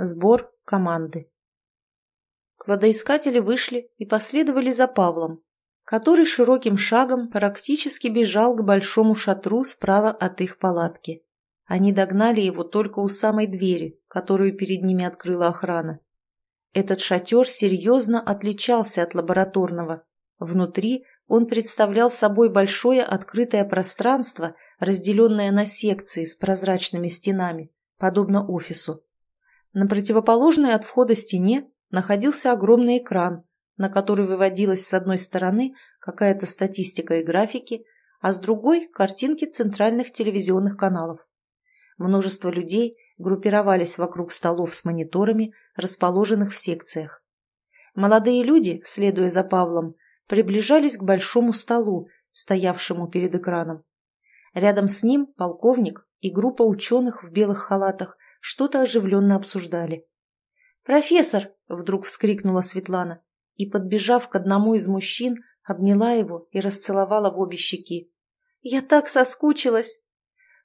Сбор команды. Кладоискатели вышли и последовали за Павлом, который широким шагом практически бежал к большому шатру справа от их палатки. Они догнали его только у самой двери, которую перед ними открыла охрана. Этот шатер серьезно отличался от лабораторного. Внутри он представлял собой большое открытое пространство, разделенное на секции с прозрачными стенами, подобно офису. На противоположной от входа стене находился огромный экран, на который выводилась с одной стороны какая-то статистика и графики, а с другой – картинки центральных телевизионных каналов. Множество людей группировались вокруг столов с мониторами, расположенных в секциях. Молодые люди, следуя за Павлом, приближались к большому столу, стоявшему перед экраном. Рядом с ним полковник и группа ученых в белых халатах что-то оживленно обсуждали. «Профессор!» — вдруг вскрикнула Светлана и, подбежав к одному из мужчин, обняла его и расцеловала в обе щеки. «Я так соскучилась!»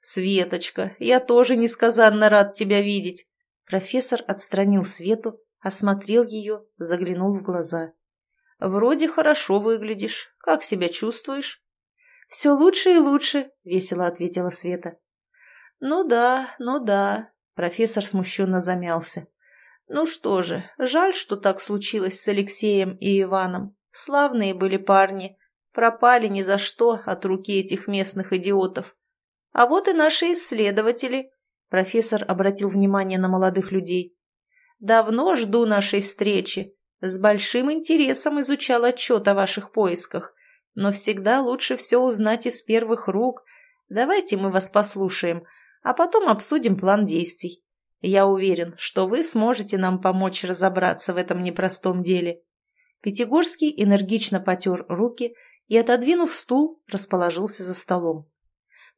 «Светочка, я тоже несказанно рад тебя видеть!» Профессор отстранил Свету, осмотрел ее, заглянул в глаза. «Вроде хорошо выглядишь. Как себя чувствуешь?» «Все лучше и лучше», — весело ответила Света. «Ну да, ну да», — профессор смущенно замялся. «Ну что же, жаль, что так случилось с Алексеем и Иваном. Славные были парни. Пропали ни за что от руки этих местных идиотов. А вот и наши исследователи», — профессор обратил внимание на молодых людей. «Давно жду нашей встречи. С большим интересом изучал отчет о ваших поисках. Но всегда лучше все узнать из первых рук. Давайте мы вас послушаем, а потом обсудим план действий. Я уверен, что вы сможете нам помочь разобраться в этом непростом деле». Пятигорский энергично потер руки и, отодвинув стул, расположился за столом.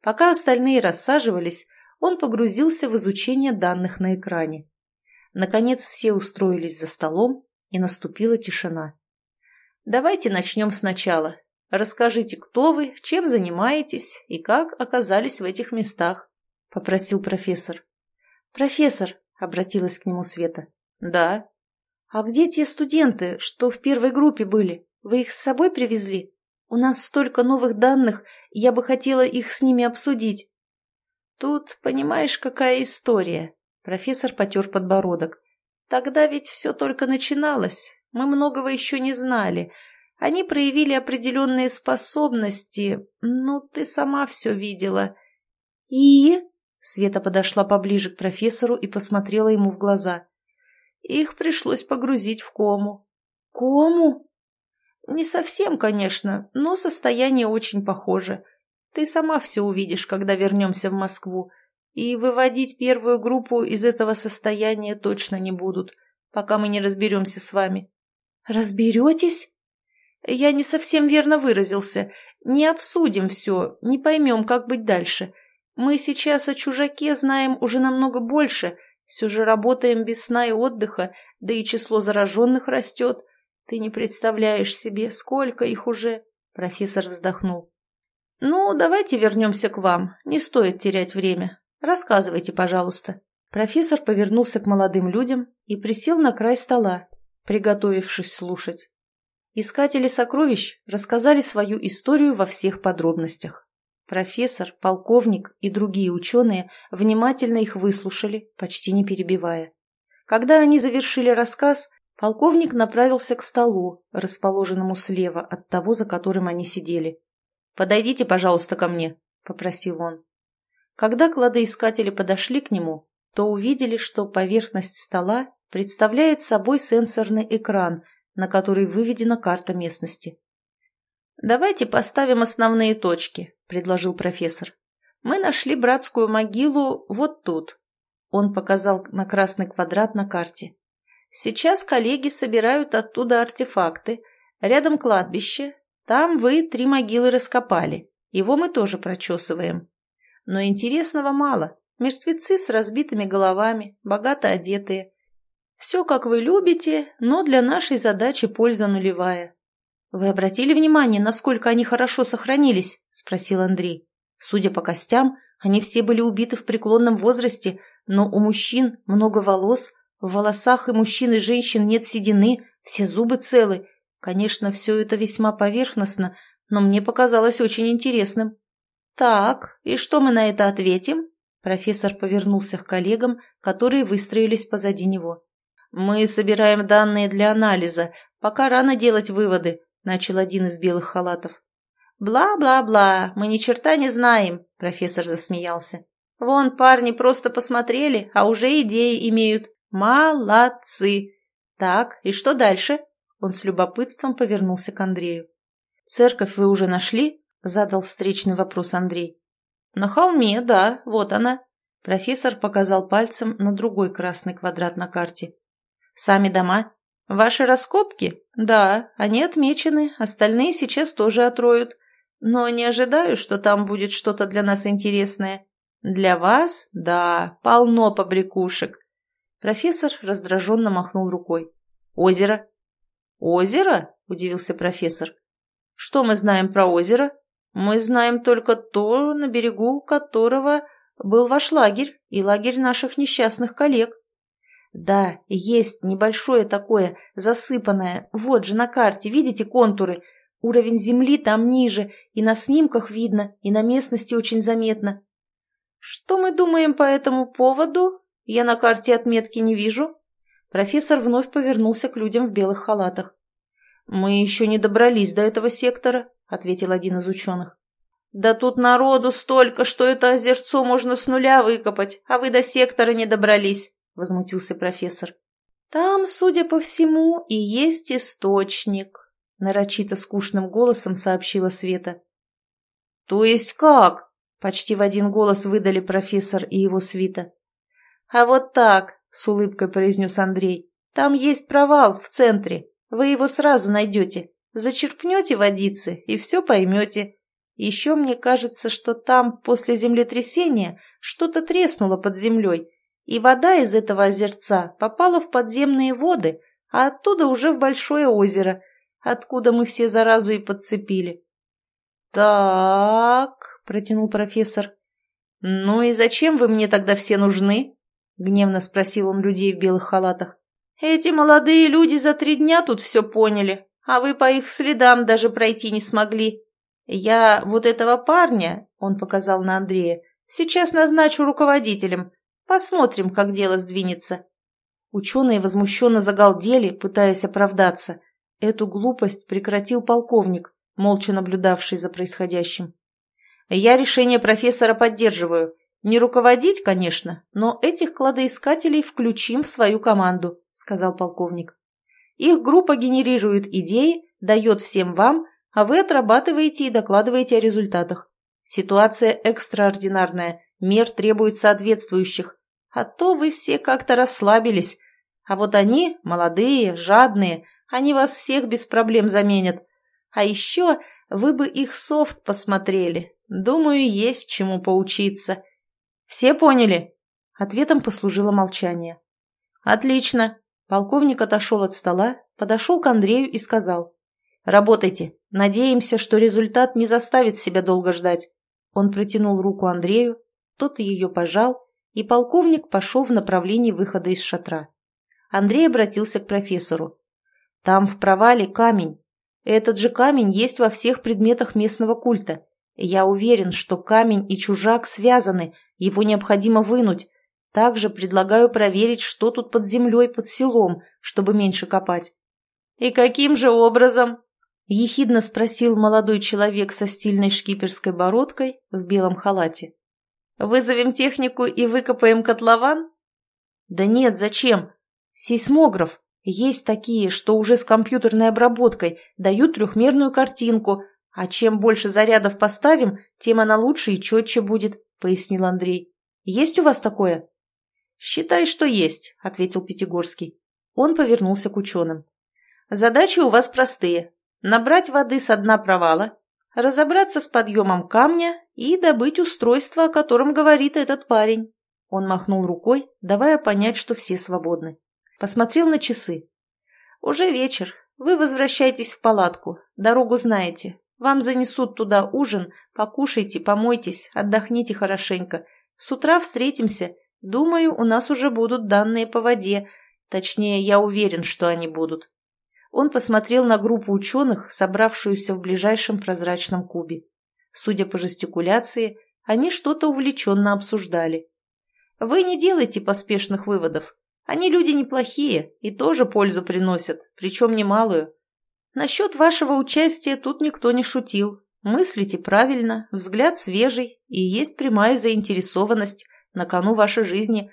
Пока остальные рассаживались, он погрузился в изучение данных на экране. Наконец все устроились за столом, и наступила тишина. «Давайте начнем сначала. Расскажите, кто вы, чем занимаетесь и как оказались в этих местах», — попросил профессор. «Профессор», — обратилась к нему Света. «Да». «А где те студенты, что в первой группе были? Вы их с собой привезли? У нас столько новых данных, я бы хотела их с ними обсудить». «Тут, понимаешь, какая история?» Профессор потер подбородок. Тогда ведь все только начиналось, мы многого еще не знали. Они проявили определенные способности, ну, ты сама все видела. И... Света подошла поближе к профессору и посмотрела ему в глаза. Их пришлось погрузить в кому. Кому? Не совсем, конечно, но состояние очень похоже. Ты сама все увидишь, когда вернемся в Москву. И выводить первую группу из этого состояния точно не будут, пока мы не разберемся с вами. Разберетесь? Я не совсем верно выразился. Не обсудим все, не поймем, как быть дальше. Мы сейчас о чужаке знаем уже намного больше, все же работаем без сна и отдыха, да и число зараженных растет. Ты не представляешь себе, сколько их уже. Профессор вздохнул. «Ну, давайте вернемся к вам. Не стоит терять время. Рассказывайте, пожалуйста». Профессор повернулся к молодым людям и присел на край стола, приготовившись слушать. Искатели сокровищ рассказали свою историю во всех подробностях. Профессор, полковник и другие ученые внимательно их выслушали, почти не перебивая. Когда они завершили рассказ, полковник направился к столу, расположенному слева от того, за которым они сидели. «Подойдите, пожалуйста, ко мне», — попросил он. Когда кладоискатели подошли к нему, то увидели, что поверхность стола представляет собой сенсорный экран, на который выведена карта местности. «Давайте поставим основные точки», — предложил профессор. «Мы нашли братскую могилу вот тут». Он показал на красный квадрат на карте. «Сейчас коллеги собирают оттуда артефакты. Рядом кладбище. Там вы три могилы раскопали. Его мы тоже прочесываем. Но интересного мало. Мертвецы с разбитыми головами, богато одетые. Все, как вы любите, но для нашей задачи польза нулевая. «Вы обратили внимание, насколько они хорошо сохранились?» – спросил Андрей. Судя по костям, они все были убиты в преклонном возрасте, но у мужчин много волос, В волосах и мужчин, и женщин нет седины, все зубы целы. Конечно, все это весьма поверхностно, но мне показалось очень интересным. «Так, и что мы на это ответим?» Профессор повернулся к коллегам, которые выстроились позади него. «Мы собираем данные для анализа. Пока рано делать выводы», — начал один из белых халатов. «Бла-бла-бла, мы ни черта не знаем», — профессор засмеялся. «Вон парни просто посмотрели, а уже идеи имеют. Молодцы! Так, и что дальше?» Он с любопытством повернулся к Андрею. «Церковь вы уже нашли?» — задал встречный вопрос Андрей. «На холме, да, вот она». Профессор показал пальцем на другой красный квадрат на карте. «Сами дома?» «Ваши раскопки?» «Да, они отмечены, остальные сейчас тоже отроют. Но не ожидаю, что там будет что-то для нас интересное. Для вас, да, полно побрякушек. Профессор раздраженно махнул рукой. Озеро. Озеро? Удивился профессор. Что мы знаем про озеро? Мы знаем только то, на берегу которого был ваш лагерь и лагерь наших несчастных коллег. Да, есть небольшое такое, засыпанное. Вот же на карте, видите контуры? Уровень земли там ниже, и на снимках видно, и на местности очень заметно. Что мы думаем по этому поводу? Я на карте отметки не вижу. Профессор вновь повернулся к людям в белых халатах. «Мы еще не добрались до этого сектора», — ответил один из ученых. «Да тут народу столько, что это озерцо можно с нуля выкопать, а вы до сектора не добрались», — возмутился профессор. «Там, судя по всему, и есть источник», — нарочито скучным голосом сообщила Света. «То есть как?» — почти в один голос выдали профессор и его свита. «А вот так», — с улыбкой произнес Андрей. «Там есть провал в центре. Вы его сразу найдете. Зачерпнете водицы и все поймете. Еще мне кажется, что там после землетрясения что-то треснуло под землей, и вода из этого озерца попала в подземные воды, а оттуда уже в большое озеро, откуда мы все заразу и подцепили. «Так», — протянул профессор. «Ну и зачем вы мне тогда все нужны?» — гневно спросил он людей в белых халатах. «Эти молодые люди за три дня тут все поняли, а вы по их следам даже пройти не смогли. Я вот этого парня, — он показал на Андрея, — сейчас назначу руководителем. Посмотрим, как дело сдвинется». Ученые возмущенно загалдели, пытаясь оправдаться. Эту глупость прекратил полковник, молча наблюдавший за происходящим. «Я решение профессора поддерживаю. Не руководить, конечно, но этих кладоискателей включим в свою команду», — сказал полковник. «Их группа генерирует идеи, дает всем вам, а вы отрабатываете и докладываете о результатах. Ситуация экстраординарная, мер требует соответствующих. А то вы все как-то расслабились. А вот они, молодые, жадные, они вас всех без проблем заменят. А еще вы бы их софт посмотрели. Думаю, есть чему поучиться. Все поняли?» Ответом послужило молчание. «Отлично!» Полковник отошел от стола, подошел к Андрею и сказал. «Работайте. Надеемся, что результат не заставит себя долго ждать». Он протянул руку Андрею, тот ее пожал, и полковник пошел в направлении выхода из шатра. Андрей обратился к профессору. Там в провале камень. Этот же камень есть во всех предметах местного культа. Я уверен, что камень и чужак связаны, его необходимо вынуть. Также предлагаю проверить, что тут под землей, под селом, чтобы меньше копать. «И каким же образом?» – ехидно спросил молодой человек со стильной шкиперской бородкой в белом халате. «Вызовем технику и выкопаем котлован?» «Да нет, зачем? Сейсмограф. Есть такие, что уже с компьютерной обработкой дают трехмерную картинку, а чем больше зарядов поставим, тем она лучше и четче будет, пояснил Андрей. Есть у вас такое? Считай, что есть, ответил Пятигорский. Он повернулся к ученым. Задачи у вас простые. Набрать воды с дна провала, разобраться с подъемом камня и добыть устройство, о котором говорит этот парень. Он махнул рукой, давая понять, что все свободны. Посмотрел на часы. «Уже вечер. Вы возвращайтесь в палатку. Дорогу знаете. Вам занесут туда ужин. Покушайте, помойтесь, отдохните хорошенько. С утра встретимся. Думаю, у нас уже будут данные по воде. Точнее, я уверен, что они будут. Он посмотрел на группу ученых, собравшуюся в ближайшем прозрачном кубе. Судя по жестикуляции, они что-то увлеченно обсуждали. Вы не делайте поспешных выводов. Они люди неплохие и тоже пользу приносят, причем немалую. Насчет вашего участия тут никто не шутил. Мыслите правильно, взгляд свежий и есть прямая заинтересованность на кону вашей жизни.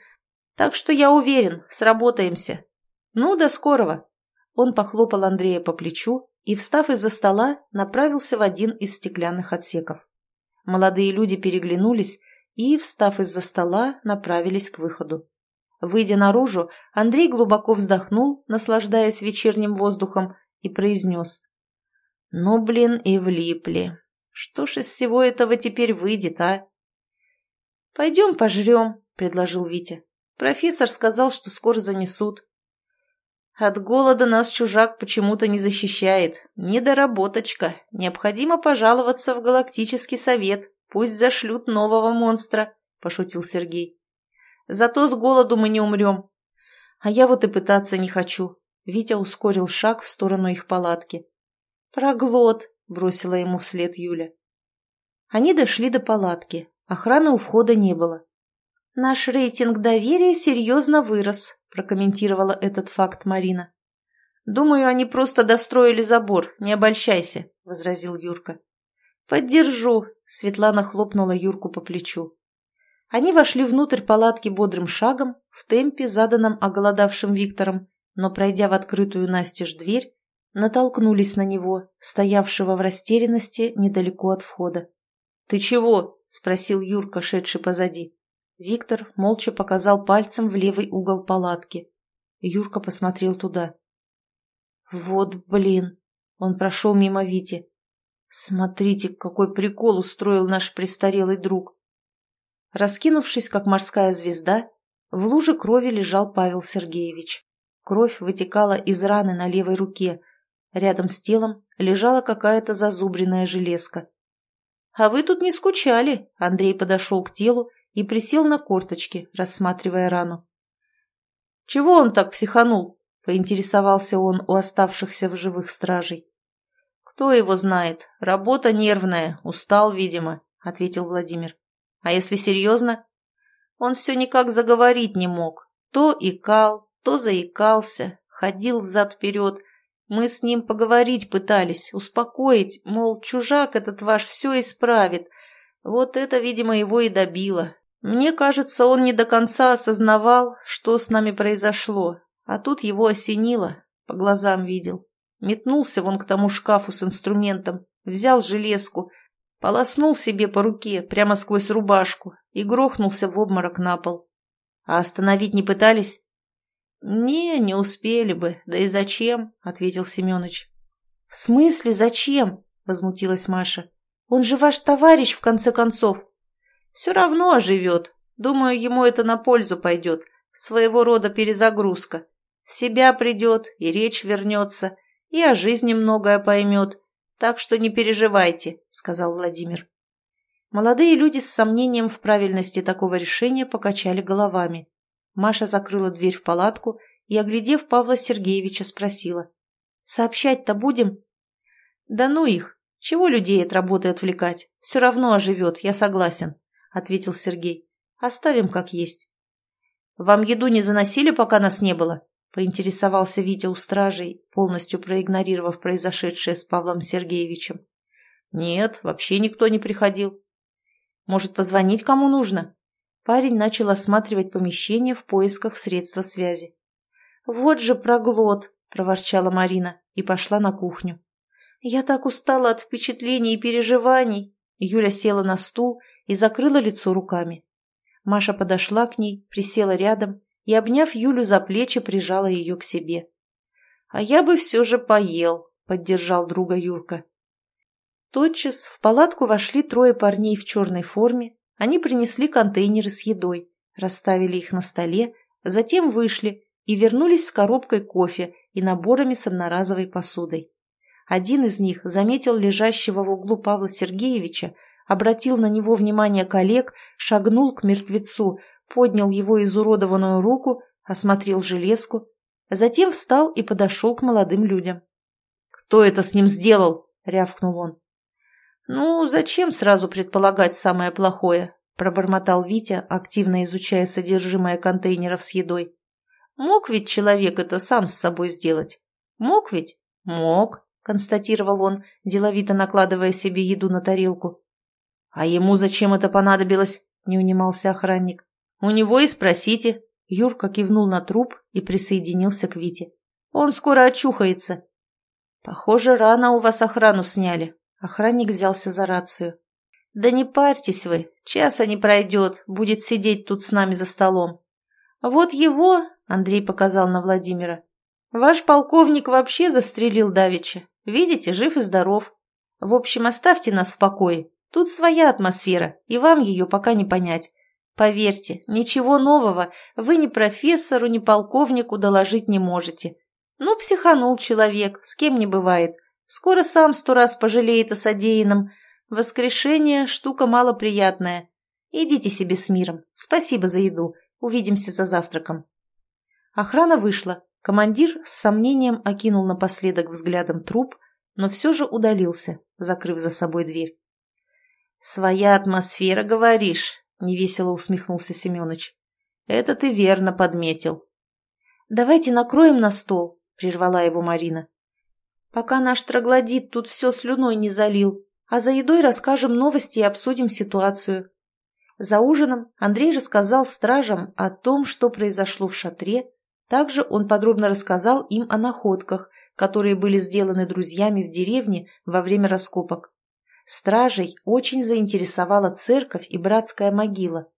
Так что я уверен, сработаемся. Ну, до скорого. Он похлопал Андрея по плечу и, встав из-за стола, направился в один из стеклянных отсеков. Молодые люди переглянулись и, встав из-за стола, направились к выходу. Выйдя наружу, Андрей глубоко вздохнул, наслаждаясь вечерним воздухом, и произнес. «Ну, блин, и влипли. Что ж из всего этого теперь выйдет, а?» «Пойдем пожрем», — предложил Витя. «Профессор сказал, что скоро занесут». «От голода нас чужак почему-то не защищает. Недоработочка. Необходимо пожаловаться в Галактический совет. Пусть зашлют нового монстра», — пошутил Сергей. Зато с голоду мы не умрем. А я вот и пытаться не хочу. Витя ускорил шаг в сторону их палатки. «Проглот!» – бросила ему вслед Юля. Они дошли до палатки. Охраны у входа не было. «Наш рейтинг доверия серьезно вырос», – прокомментировала этот факт Марина. «Думаю, они просто достроили забор, не обольщайся», – возразил Юрка. «Поддержу», – Светлана хлопнула Юрку по плечу. Они вошли внутрь палатки бодрым шагом, в темпе, заданном оголодавшим Виктором, но, пройдя в открытую настежь дверь, натолкнулись на него, стоявшего в растерянности недалеко от входа. «Ты чего?» – спросил Юрка, шедший позади. Виктор молча показал пальцем в левый угол палатки. Юрка посмотрел туда. «Вот блин!» – он прошел мимо Вити. «Смотрите, какой прикол устроил наш престарелый друг!» Раскинувшись, как морская звезда, в луже крови лежал Павел Сергеевич. Кровь вытекала из раны на левой руке. Рядом с телом лежала какая-то зазубренная железка. «А вы тут не скучали?» Андрей подошел к телу и присел на корточки, рассматривая рану. «Чего он так психанул?» — поинтересовался он у оставшихся в живых стражей. «Кто его знает? Работа нервная, устал, видимо», — ответил Владимир. А если серьезно? Он все никак заговорить не мог. То икал, то заикался, ходил взад-вперед. Мы с ним поговорить пытались, успокоить, мол, чужак этот ваш все исправит. Вот это, видимо, его и добило. Мне кажется, он не до конца осознавал, что с нами произошло, а тут его осенило, по глазам видел. Метнулся вон к тому шкафу с инструментом, взял железку — Полоснул себе по руке прямо сквозь рубашку и грохнулся в обморок на пол. А остановить не пытались? «Не, не успели бы. Да и зачем?» — ответил Семенович. «В смысле зачем?» — возмутилась Маша. «Он же ваш товарищ, в конце концов». «Все равно оживет. Думаю, ему это на пользу пойдет. Своего рода перезагрузка. В себя придет, и речь вернется, и о жизни многое поймет, так что не переживайте», — сказал Владимир. Молодые люди с сомнением в правильности такого решения покачали головами. Маша закрыла дверь в палатку и, оглядев Павла Сергеевича, спросила. «Сообщать-то будем?» «Да ну их! Чего людей от работы отвлекать? Все равно оживет, я согласен», — ответил Сергей. «Оставим как есть». «Вам еду не заносили, пока нас не было?» поинтересовался Витя у стражей, полностью проигнорировав произошедшее с Павлом Сергеевичем. «Нет, вообще никто не приходил». «Может, позвонить кому нужно?» Парень начал осматривать помещение в поисках средства связи. «Вот же проглот!» – проворчала Марина и пошла на кухню. «Я так устала от впечатлений и переживаний!» Юля села на стул и закрыла лицо руками. Маша подошла к ней, присела рядом и, обняв Юлю за плечи, прижала ее к себе. «А я бы все же поел», — поддержал друга Юрка. Тотчас в палатку вошли трое парней в черной форме. Они принесли контейнеры с едой, расставили их на столе, затем вышли и вернулись с коробкой кофе и наборами с одноразовой посудой. Один из них заметил лежащего в углу Павла Сергеевича, обратил на него внимание коллег, шагнул к мертвецу, поднял его изуродованную руку, осмотрел железку, Затем встал и подошел к молодым людям. «Кто это с ним сделал?» — рявкнул он. «Ну, зачем сразу предполагать самое плохое?» — пробормотал Витя, активно изучая содержимое контейнеров с едой. «Мог ведь человек это сам с собой сделать? Мог ведь?» «Мог», — констатировал он, деловито накладывая себе еду на тарелку. «А ему зачем это понадобилось?» — не унимался охранник. «У него и спросите». Юрка кивнул на труп и присоединился к Вите. «Он скоро очухается». «Похоже, рано у вас охрану сняли», Охранник взялся за рацию. «Да не парьтесь вы, часа не пройдет, будет сидеть тут с нами за столом. Вот его, — Андрей показал на Владимира, — ваш полковник вообще застрелил Давича. Видите, жив и здоров. В общем, оставьте нас в покое. Тут своя атмосфера, и вам ее пока не понять. Поверьте, ничего нового вы ни профессору, ни полковнику доложить не можете. Ну, психанул человек, с кем не бывает. Скоро сам сто раз пожалеет о содеянном. Воскрешение – штука малоприятная. Идите себе с миром. Спасибо за еду. Увидимся за завтраком. Охрана вышла. Командир с сомнением окинул напоследок взглядом труп, но все же удалился, закрыв за собой дверь. «Своя атмосфера, говоришь?» — невесело усмехнулся Семенович. «Это ты верно подметил». «Давайте накроем на стол», — прервала его Марина пока наш троглодит тут все слюной не залил, а за едой расскажем новости и обсудим ситуацию. За ужином Андрей рассказал стражам о том, что произошло в шатре, также он подробно рассказал им о находках, которые были сделаны друзьями в деревне во время раскопок. Стражей очень заинтересовала церковь и братская могила.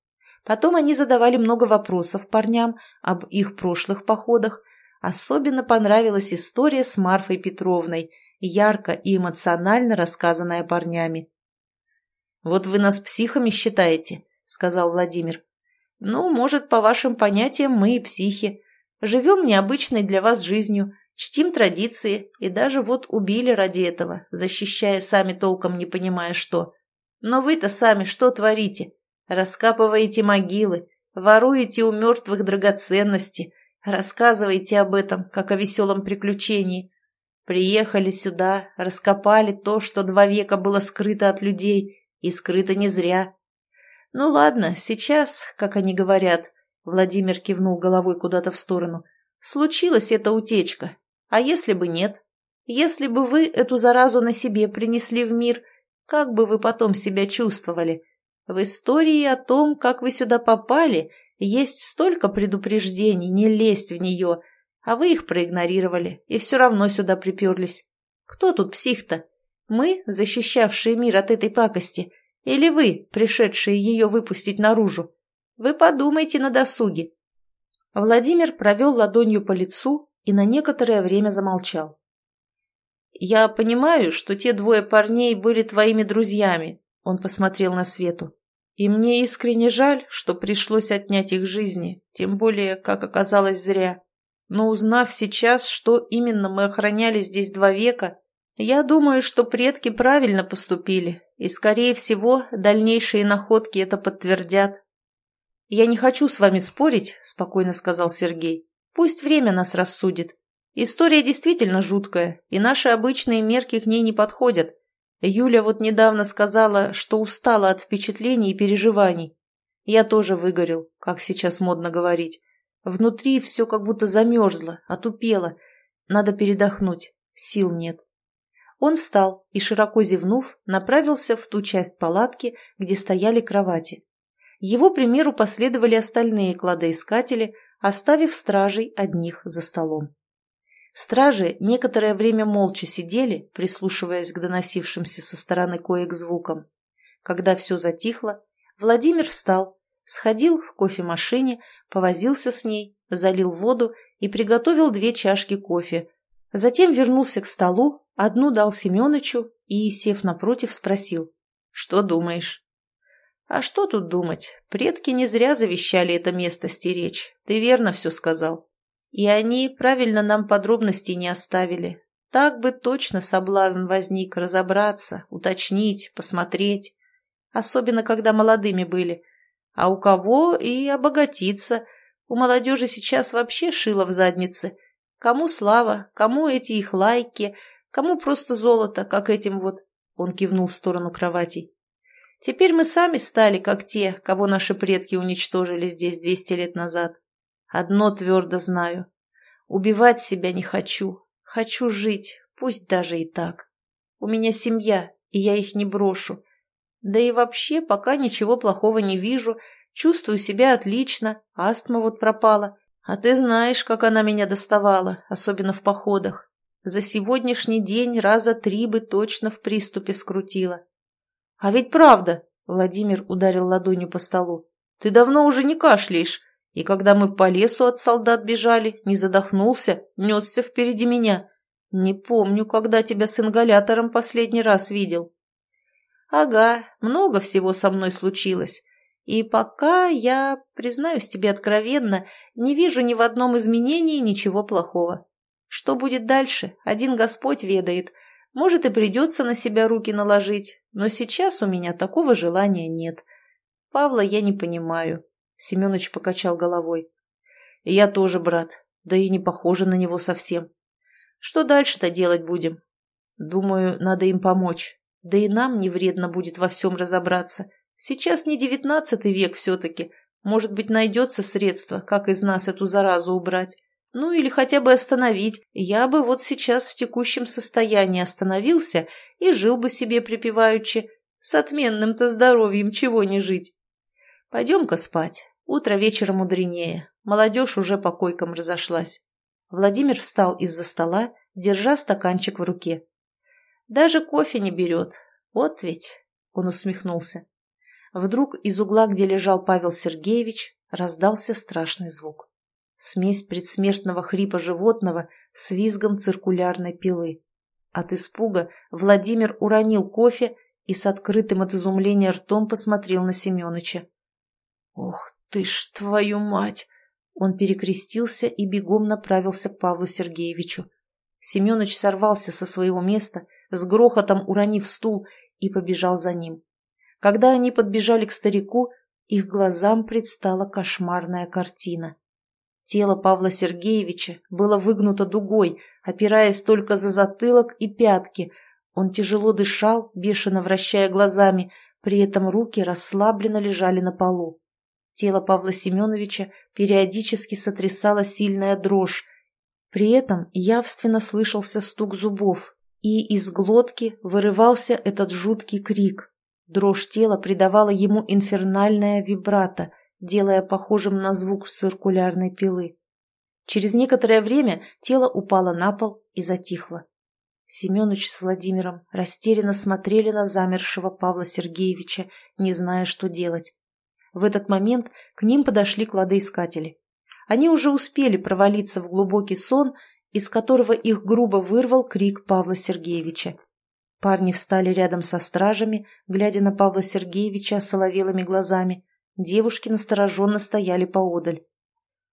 Потом они задавали много вопросов парням об их прошлых походах, Особенно понравилась история с Марфой Петровной, ярко и эмоционально рассказанная парнями. «Вот вы нас психами считаете», — сказал Владимир. «Ну, может, по вашим понятиям мы и психи. Живем необычной для вас жизнью, чтим традиции и даже вот убили ради этого, защищая сами толком не понимая что. Но вы-то сами что творите? Раскапываете могилы, воруете у мертвых драгоценности, Рассказывайте об этом, как о веселом приключении. Приехали сюда, раскопали то, что два века было скрыто от людей, и скрыто не зря. Ну ладно, сейчас, как они говорят, Владимир кивнул головой куда-то в сторону, случилась эта утечка. А если бы нет? Если бы вы эту заразу на себе принесли в мир, как бы вы потом себя чувствовали? В истории о том, как вы сюда попали, есть столько предупреждений, не лезть в нее, а вы их проигнорировали и все равно сюда приперлись. Кто тут псих-то? Мы, защищавшие мир от этой пакости, или вы, пришедшие ее выпустить наружу? Вы подумайте на досуге. Владимир провел ладонью по лицу и на некоторое время замолчал. «Я понимаю, что те двое парней были твоими друзьями», — он посмотрел на Свету. И мне искренне жаль, что пришлось отнять их жизни, тем более, как оказалось, зря. Но узнав сейчас, что именно мы охраняли здесь два века, я думаю, что предки правильно поступили, и, скорее всего, дальнейшие находки это подтвердят. «Я не хочу с вами спорить», — спокойно сказал Сергей. «Пусть время нас рассудит. История действительно жуткая, и наши обычные мерки к ней не подходят. Юля вот недавно сказала, что устала от впечатлений и переживаний. Я тоже выгорел, как сейчас модно говорить. Внутри все как будто замерзло, отупело. Надо передохнуть, сил нет. Он встал и, широко зевнув, направился в ту часть палатки, где стояли кровати. Его примеру последовали остальные кладоискатели, оставив стражей одних за столом. Стражи некоторое время молча сидели, прислушиваясь к доносившимся со стороны коек звукам. Когда все затихло, Владимир встал, сходил к кофемашине, повозился с ней, залил воду и приготовил две чашки кофе. Затем вернулся к столу, одну дал Семенычу и, сев напротив, спросил. «Что думаешь?» «А что тут думать? Предки не зря завещали это место стеречь. Ты верно все сказал. И они правильно нам подробностей не оставили. Так бы точно соблазн возник разобраться, уточнить, посмотреть. Особенно, когда молодыми были. А у кого и обогатиться. У молодежи сейчас вообще шило в заднице. Кому слава, кому эти их лайки, кому просто золото, как этим вот. Он кивнул в сторону кроватей. Теперь мы сами стали, как те, кого наши предки уничтожили здесь двести лет назад. Одно твердо знаю. Убивать себя не хочу. Хочу жить, пусть даже и так. У меня семья, и я их не брошу. Да и вообще пока ничего плохого не вижу, чувствую себя отлично, астма вот пропала. А ты знаешь, как она меня доставала, особенно в походах. За сегодняшний день раза три бы точно в приступе скрутила. А ведь правда, Владимир ударил ладонью по столу, ты давно уже не кашляешь, и когда мы по лесу от солдат бежали, не задохнулся, несся впереди меня. Не помню, когда тебя с ингалятором последний раз видел. Ага, много всего со мной случилось. И пока я, признаюсь тебе откровенно, не вижу ни в одном изменении ничего плохого. Что будет дальше, один Господь ведает. Может, и придется на себя руки наложить, но сейчас у меня такого желания нет. Павла я не понимаю. Семенович покачал головой. Я тоже, брат, да и не похожа на него совсем. Что дальше-то делать будем? Думаю, надо им помочь. Да и нам не вредно будет во всем разобраться. Сейчас не девятнадцатый век все-таки. Может быть, найдется средство, как из нас эту заразу убрать. Ну или хотя бы остановить. Я бы вот сейчас в текущем состоянии остановился и жил бы себе припеваючи. С отменным-то здоровьем чего не жить. Пойдем-ка спать. Утро вечера мудренее. Молодежь уже по койкам разошлась. Владимир встал из-за стола, держа стаканчик в руке. «Даже кофе не берет. Вот ведь...» — он усмехнулся. Вдруг из угла, где лежал Павел Сергеевич, раздался страшный звук. Смесь предсмертного хрипа животного с визгом циркулярной пилы. От испуга Владимир уронил кофе и с открытым от изумления ртом посмотрел на Семеныча. «Ох ты ж, твою мать!» Он перекрестился и бегом направился к Павлу Сергеевичу. Семенович сорвался со своего места, с грохотом уронив стул, и побежал за ним. Когда они подбежали к старику, их глазам предстала кошмарная картина. Тело Павла Сергеевича было выгнуто дугой, опираясь только за затылок и пятки. Он тяжело дышал, бешено вращая глазами, при этом руки расслабленно лежали на полу. Тело Павла Семеновича периодически сотрясала сильная дрожь. При этом явственно слышался стук зубов, и из глотки вырывался этот жуткий крик. Дрожь тела придавала ему инфернальная вибрато, делая похожим на звук циркулярной пилы. Через некоторое время тело упало на пол и затихло. Семенович с Владимиром растерянно смотрели на замершего Павла Сергеевича, не зная, что делать. В этот момент к ним подошли кладоискатели. Они уже успели провалиться в глубокий сон, из которого их грубо вырвал крик Павла Сергеевича. Парни встали рядом со стражами, глядя на Павла Сергеевича соловелыми глазами. Девушки настороженно стояли поодаль.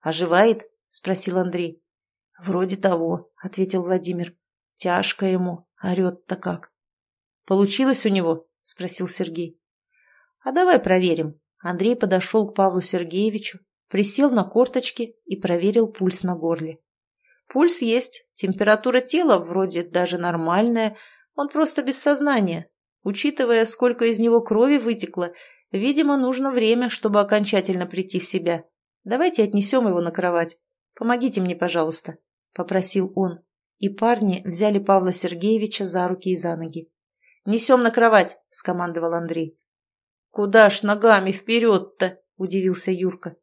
«Оживает?» — спросил Андрей. «Вроде того», — ответил Владимир. «Тяжко ему, орет-то как». «Получилось у него?» — спросил Сергей. «А давай проверим», Андрей подошел к Павлу Сергеевичу, присел на корточки и проверил пульс на горле. Пульс есть, температура тела вроде даже нормальная, он просто без сознания. Учитывая, сколько из него крови вытекло, видимо, нужно время, чтобы окончательно прийти в себя. Давайте отнесем его на кровать. Помогите мне, пожалуйста, — попросил он. И парни взяли Павла Сергеевича за руки и за ноги. «Несем на кровать», — скомандовал Андрей. «Куда ж ногами вперед-то?» – удивился Юрка.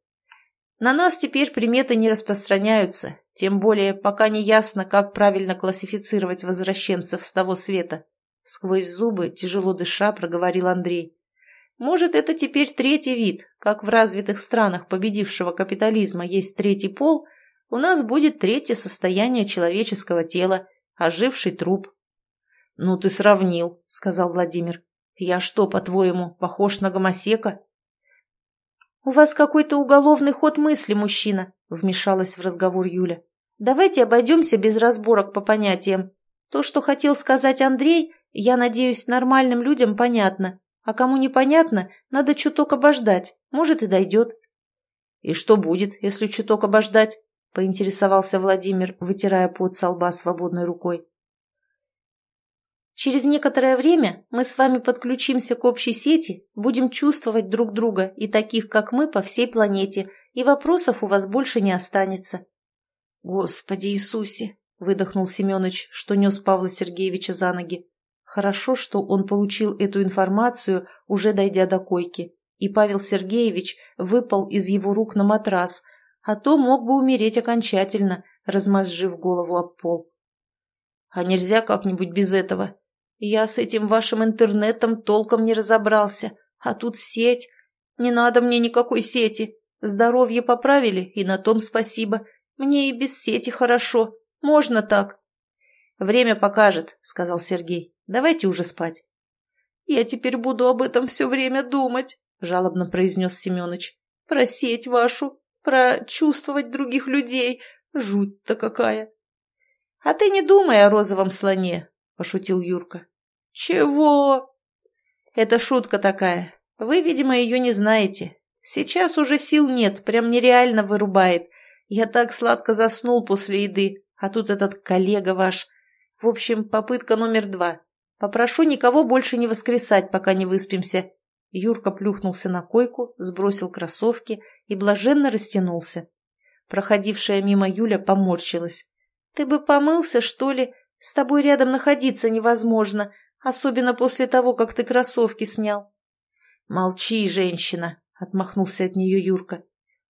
«На нас теперь приметы не распространяются, тем более пока не ясно, как правильно классифицировать возвращенцев с того света». Сквозь зубы, тяжело дыша, проговорил Андрей. «Может, это теперь третий вид, как в развитых странах победившего капитализма есть третий пол, у нас будет третье состояние человеческого тела, оживший труп». «Ну ты сравнил», — сказал Владимир. «Я что, по-твоему, похож на гомосека?» «У вас какой-то уголовный ход мысли, мужчина», — вмешалась в разговор Юля. «Давайте обойдемся без разборок по понятиям. То, что хотел сказать Андрей, я надеюсь, нормальным людям понятно. А кому непонятно, надо чуток обождать. Может, и дойдет». «И что будет, если чуток обождать?» — поинтересовался Владимир, вытирая пот со лба свободной рукой. «Через некоторое время мы с вами подключимся к общей сети, будем чувствовать друг друга и таких, как мы, по всей планете, и вопросов у вас больше не останется». «Господи Иисусе!» — выдохнул Семенович, что нес Павла Сергеевича за ноги. Хорошо, что он получил эту информацию, уже дойдя до койки, и Павел Сергеевич выпал из его рук на матрас, а то мог бы умереть окончательно, размозжив голову об пол. «А нельзя как-нибудь без этого? Я с этим вашим интернетом толком не разобрался, а тут сеть. Не надо мне никакой сети. Здоровье поправили, и на том спасибо. Мне и без сети хорошо. Можно так?» «Время покажет», — сказал Сергей. Давайте уже спать. Я теперь буду об этом все время думать, жалобно произнес Семенович. Про сеть вашу, про чувствовать других людей. Жуть-то какая. А ты не думай о розовом слоне, пошутил Юрка. Чего? Это шутка такая. Вы, видимо, ее не знаете. Сейчас уже сил нет, прям нереально вырубает. Я так сладко заснул после еды, а тут этот коллега ваш. В общем, попытка номер два. Попрошу никого больше не воскресать, пока не выспимся». Юрка плюхнулся на койку, сбросил кроссовки и блаженно растянулся. Проходившая мимо Юля поморщилась. «Ты бы помылся, что ли? С тобой рядом находиться невозможно, особенно после того, как ты кроссовки снял». «Молчи, женщина!» — отмахнулся от нее Юрка.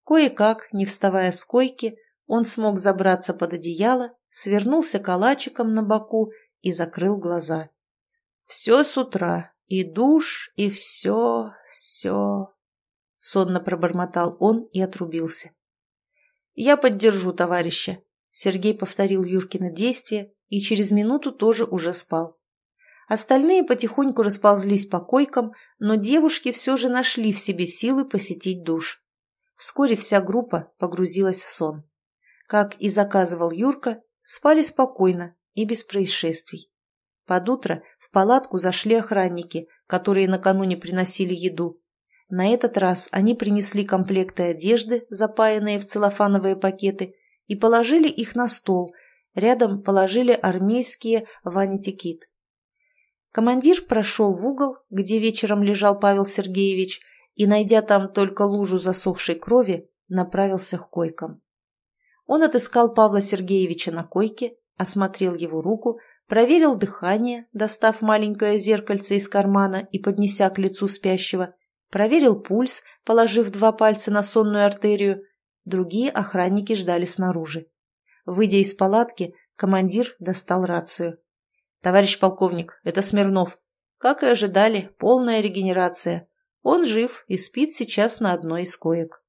Кое-как, не вставая с койки, он смог забраться под одеяло, свернулся калачиком на боку и закрыл глаза. Все с утра. И душ, и все, все. Сонно пробормотал он и отрубился. «Я поддержу товарища», — Сергей повторил Юркино действие и через минуту тоже уже спал. Остальные потихоньку расползлись по койкам, но девушки все же нашли в себе силы посетить душ. Вскоре вся группа погрузилась в сон. Как и заказывал Юрка, спали спокойно и без происшествий. Под утро в палатку зашли охранники, которые накануне приносили еду. На этот раз они принесли комплекты одежды, запаянные в целлофановые пакеты, и положили их на стол. Рядом положили армейские ванити-кит. Командир прошел в угол, где вечером лежал Павел Сергеевич, и, найдя там только лужу засохшей крови, направился к койкам. Он отыскал Павла Сергеевича на койке, осмотрел его руку, проверил дыхание, достав маленькое зеркальце из кармана и поднеся к лицу спящего, проверил пульс, положив два пальца на сонную артерию. Другие охранники ждали снаружи. Выйдя из палатки, командир достал рацию. «Товарищ полковник, это Смирнов. Как и ожидали, полная регенерация. Он жив и спит сейчас на одной из коек».